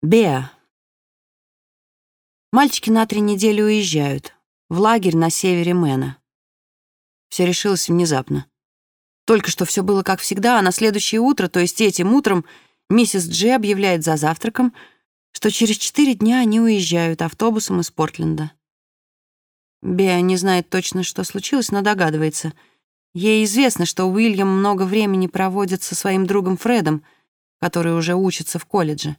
Беа. Мальчики на три недели уезжают. В лагерь на севере Мэна. Все решилось внезапно. Только что все было как всегда, а на следующее утро, то есть этим утром, миссис Джи объявляет за завтраком, что через четыре дня они уезжают автобусом из Портленда. Беа не знает точно, что случилось, но догадывается. Ей известно, что Уильям много времени проводит со своим другом Фредом, который уже учится в колледже.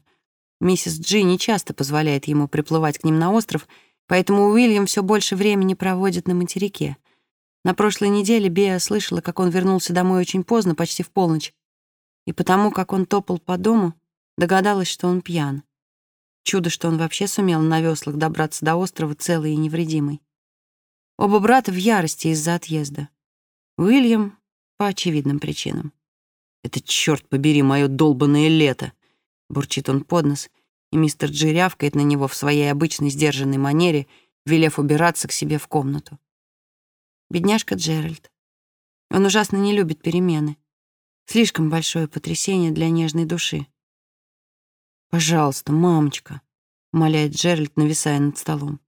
Миссис Джи не часто позволяет ему приплывать к ним на остров, поэтому Уильям все больше времени проводит на материке — на прошлой неделе Беа слышала, как он вернулся домой очень поздно, почти в полночь, и потому, как он топал по дому, догадалась, что он пьян. Чудо, что он вообще сумел на веслах добраться до острова целый и невредимый. Оба брата в ярости из-за отъезда. Уильям — по очевидным причинам. «Это, черт побери, мое долбанное лето!» — бурчит он под нос, и мистер Джи рявкает на него в своей обычной сдержанной манере, велев убираться к себе в комнату. Бедняжка Джеральд. Он ужасно не любит перемены. Слишком большое потрясение для нежной души. «Пожалуйста, мамочка», — умоляет Джеральд, нависая над столом.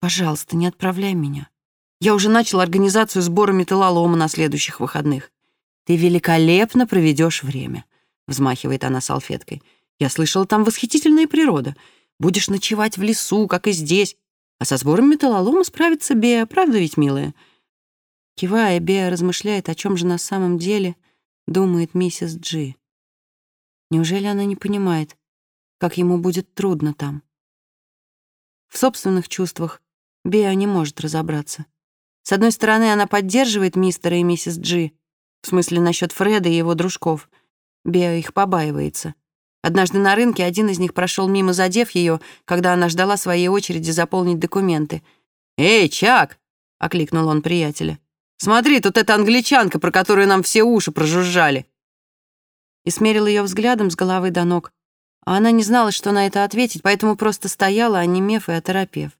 «Пожалуйста, не отправляй меня. Я уже начал организацию сбора металлолома на следующих выходных. Ты великолепно проведешь время», — взмахивает она салфеткой. «Я слышала, там восхитительная природа. Будешь ночевать в лесу, как и здесь. А со сбором металлолома справится Беа, правда ведь, милая?» Кивая, Беа размышляет, о чем же на самом деле думает миссис Джи. Неужели она не понимает, как ему будет трудно там? В собственных чувствах Беа не может разобраться. С одной стороны, она поддерживает мистера и миссис Джи, в смысле насчет Фреда и его дружков. Беа их побаивается. Однажды на рынке один из них прошел мимо, задев ее, когда она ждала своей очереди заполнить документы. «Эй, Чак!» — окликнул он приятеля. Смотри, тут эта англичанка, про которую нам все уши прожужжали!» И смерил ее взглядом с головы до ног. А она не знала, что на это ответить, поэтому просто стояла, онемев и оторопев.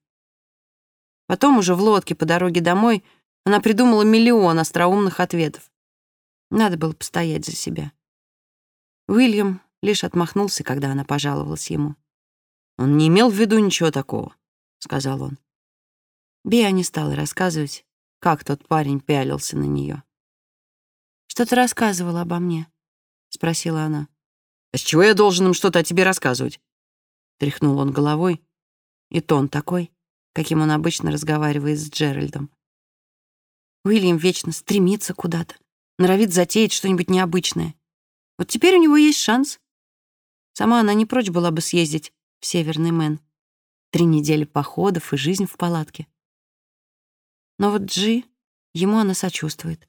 Потом уже в лодке по дороге домой она придумала миллион остроумных ответов. Надо было постоять за себя. Уильям лишь отмахнулся, когда она пожаловалась ему. «Он не имел в виду ничего такого», — сказал он. Бия не стала рассказывать, как тот парень пялился на нее. «Что ты рассказывала обо мне?» — спросила она. «А с чего я должен им что-то о тебе рассказывать?» Тряхнул он головой, и тон такой, каким он обычно разговаривает с Джеральдом. Уильям вечно стремится куда-то, норовит затеять что-нибудь необычное. Вот теперь у него есть шанс. Сама она не прочь была бы съездить в Северный Мэн. Три недели походов и жизнь в палатке. Но вот Джи, ему она сочувствует.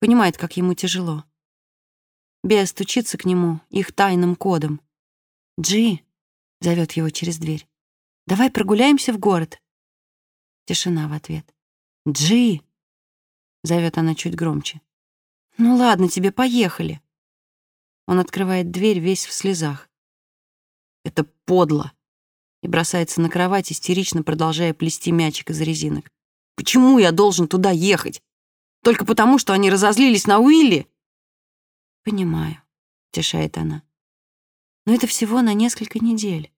Понимает, как ему тяжело. Беа стучится к нему их тайным кодом. «Джи!» — зовет его через дверь. «Давай прогуляемся в город». Тишина в ответ. «Джи!» — зовет она чуть громче. «Ну ладно тебе, поехали». Он открывает дверь весь в слезах. «Это подло!» и бросается на кровать, истерично продолжая плести мячик из резинок. Почему я должен туда ехать? Только потому, что они разозлились на Уилли?» «Понимаю», — тешает она. «Но это всего на несколько недель».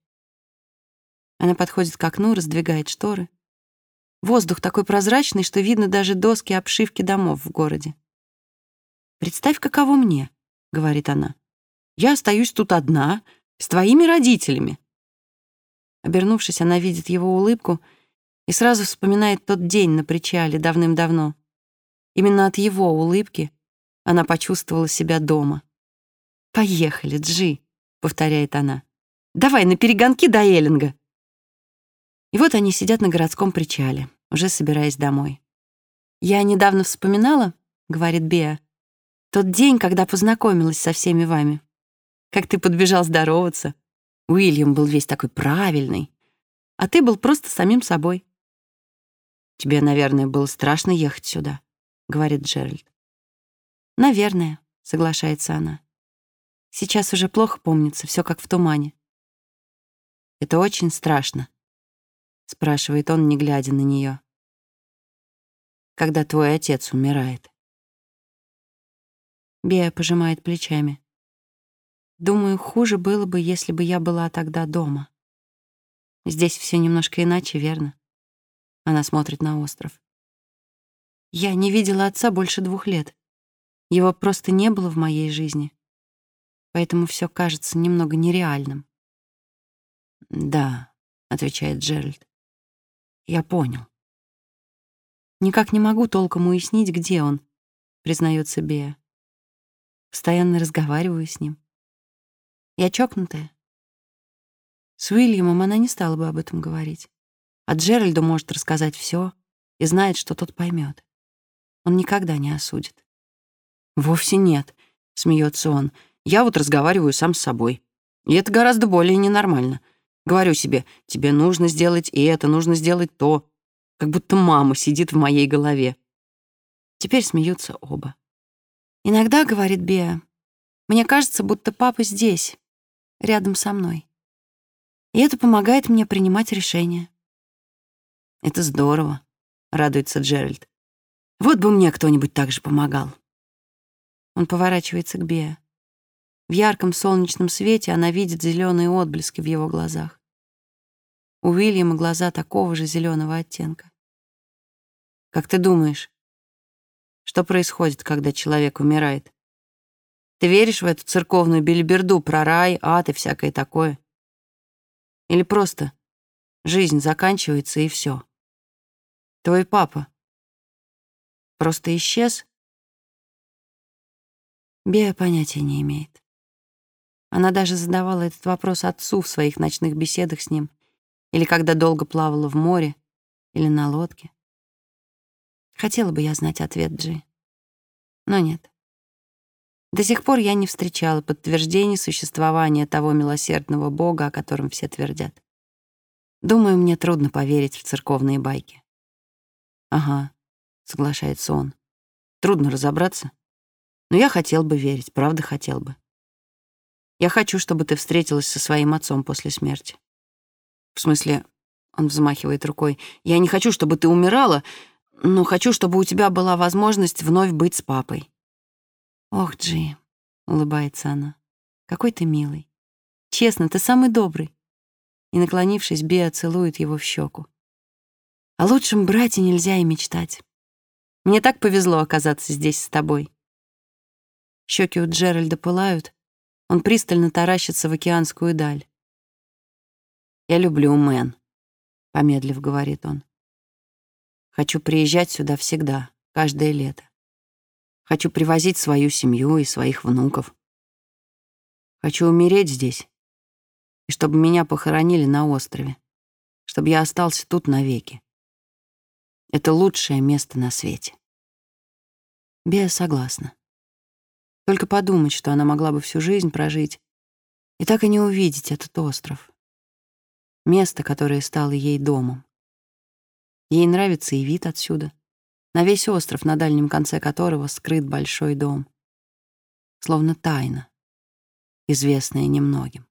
Она подходит к окну, раздвигает шторы. Воздух такой прозрачный, что видно даже доски обшивки домов в городе. «Представь, каково мне», — говорит она. «Я остаюсь тут одна, с твоими родителями». Обернувшись, она видит его улыбку — и сразу вспоминает тот день на причале давным-давно. Именно от его улыбки она почувствовала себя дома. «Поехали, Джи», — повторяет она. «Давай на перегонки до Эллинга». И вот они сидят на городском причале, уже собираясь домой. «Я недавно вспоминала», — говорит Беа, «тот день, когда познакомилась со всеми вами. Как ты подбежал здороваться. Уильям был весь такой правильный, а ты был просто самим собой. «Тебе, наверное, было страшно ехать сюда», — говорит Джеральд. «Наверное», — соглашается она. «Сейчас уже плохо помнится, все как в тумане». «Это очень страшно», — спрашивает он, не глядя на нее. «Когда твой отец умирает». Бея пожимает плечами. Думаю, хуже было бы, если бы я была тогда дома. Здесь все немножко иначе, верно? Она смотрит на остров. Я не видела отца больше двух лет. Его просто не было в моей жизни. Поэтому все кажется немного нереальным. «Да», — отвечает Джеральд. «Я понял». «Никак не могу толком уяснить, где он», — признается Беа. Постоянно разговариваю с ним. Я чокнутая. С Уильямом она не стала бы об этом говорить. А Джеральду может рассказать все и знает, что тот поймет. Он никогда не осудит. «Вовсе нет», — смеется он. «Я вот разговариваю сам с собой. И это гораздо более ненормально. Говорю себе, тебе нужно сделать и это, нужно сделать то. Как будто мама сидит в моей голове. Теперь смеются оба. «Иногда, — говорит Беа, — мне кажется, будто папа здесь, рядом со мной. И это помогает мне принимать решения. Это здорово, радуется Джеральд. Вот бы мне кто-нибудь так же помогал. Он поворачивается к Беа. В ярком солнечном свете она видит зеленые отблески в его глазах. У Уильяма глаза такого же зеленого оттенка. Как ты думаешь, что происходит, когда человек умирает? Ты веришь в эту церковную бельберду про рай, ад и всякое такое? Или просто жизнь заканчивается и все. Твой папа просто исчез? Беа понятия не имеет. Она даже задавала этот вопрос отцу в своих ночных беседах с ним, или когда долго плавала в море, или на лодке. Хотела бы я знать ответ Джи. Но нет. До сих пор я не встречала подтверждений существования того милосердного Бога, о котором все твердят. Думаю, мне трудно поверить в церковные байки. Ага, соглашается он. Трудно разобраться. Но я хотел бы верить, правда хотел бы. Я хочу, чтобы ты встретилась со своим отцом после смерти. В смысле, он взмахивает рукой, я не хочу, чтобы ты умирала, но хочу, чтобы у тебя была возможность вновь быть с папой. «Ох, Джи», — улыбается она, — «какой ты милый. Честно, ты самый добрый». И, наклонившись, Беа целует его в щеку. О лучшем брате нельзя и мечтать. Мне так повезло оказаться здесь с тобой. Щеки у Джеральда пылают, он пристально таращится в океанскую даль. «Я люблю Мэн», — помедлив говорит он. «Хочу приезжать сюда всегда, каждое лето. Хочу привозить свою семью и своих внуков. Хочу умереть здесь, и чтобы меня похоронили на острове, чтобы я остался тут навеки. Это лучшее место на свете. Беа согласна. Только подумать, что она могла бы всю жизнь прожить и так и не увидеть этот остров. Место, которое стало ей домом. Ей нравится и вид отсюда — на весь остров, на дальнем конце которого скрыт большой дом. Словно тайна, известная немногим.